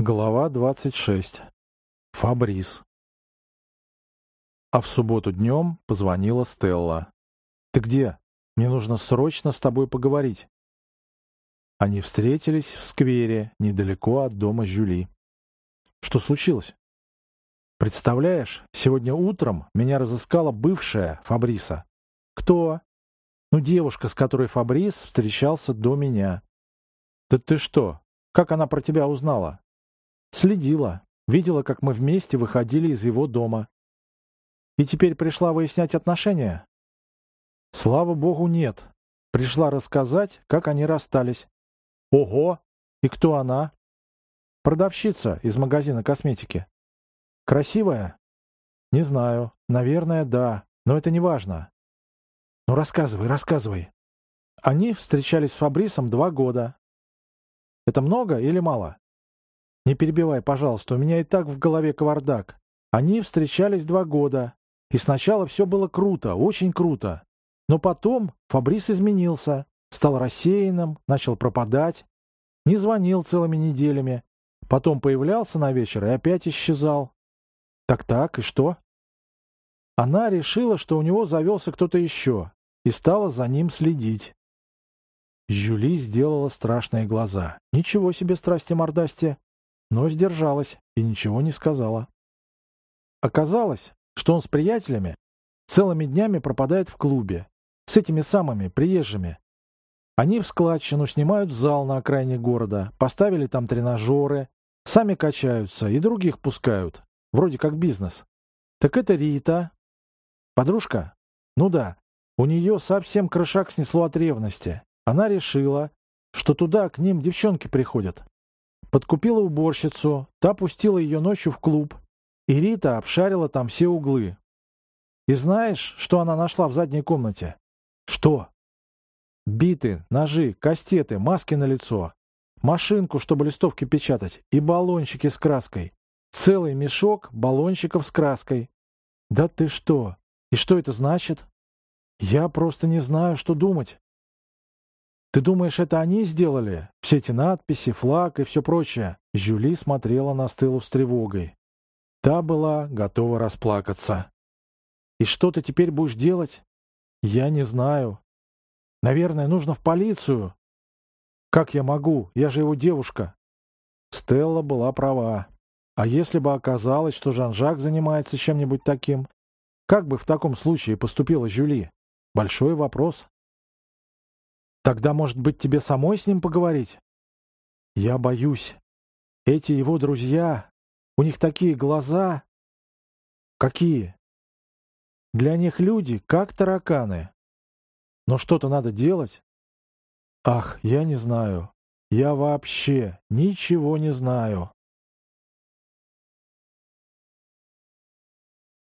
Глава 26. Фабрис. А в субботу днем позвонила Стелла. «Ты где? Мне нужно срочно с тобой поговорить». Они встретились в сквере, недалеко от дома Жюли. «Что случилось?» «Представляешь, сегодня утром меня разыскала бывшая Фабриса». «Кто?» «Ну, девушка, с которой Фабрис встречался до меня». «Да ты что? Как она про тебя узнала?» Следила. Видела, как мы вместе выходили из его дома. И теперь пришла выяснять отношения? Слава богу, нет. Пришла рассказать, как они расстались. Ого! И кто она? Продавщица из магазина косметики. Красивая? Не знаю. Наверное, да. Но это не важно. Ну, рассказывай, рассказывай. Они встречались с Фабрисом два года. Это много или мало? Не перебивай, пожалуйста, у меня и так в голове кавардак. Они встречались два года, и сначала все было круто, очень круто. Но потом Фабрис изменился, стал рассеянным, начал пропадать, не звонил целыми неделями, потом появлялся на вечер и опять исчезал. Так-так, и что? Она решила, что у него завелся кто-то еще, и стала за ним следить. Жюли сделала страшные глаза. Ничего себе страсти-мордасти! Но сдержалась и ничего не сказала. Оказалось, что он с приятелями целыми днями пропадает в клубе, с этими самыми приезжими. Они в складчину снимают зал на окраине города, поставили там тренажеры, сами качаются и других пускают, вроде как бизнес. Так это Рита. Подружка? Ну да, у нее совсем крышак снесло от ревности. Она решила, что туда к ним девчонки приходят, Подкупила уборщицу, та пустила ее ночью в клуб, и Рита обшарила там все углы. И знаешь, что она нашла в задней комнате? Что? Биты, ножи, кастеты, маски на лицо, машинку, чтобы листовки печатать, и баллончики с краской. Целый мешок баллончиков с краской. Да ты что? И что это значит? Я просто не знаю, что думать. Ты думаешь, это они сделали? Все эти надписи, флаг и все прочее?» Жюли смотрела на Стеллу с тревогой. Та была готова расплакаться. «И что ты теперь будешь делать?» «Я не знаю. Наверное, нужно в полицию». «Как я могу? Я же его девушка». Стелла была права. А если бы оказалось, что Жан-Жак занимается чем-нибудь таким, как бы в таком случае поступила Жюли? Большой вопрос. Тогда, может быть, тебе самой с ним поговорить? Я боюсь. Эти его друзья, у них такие глаза. Какие? Для них люди, как тараканы. Но что-то надо делать. Ах, я не знаю. Я вообще ничего не знаю.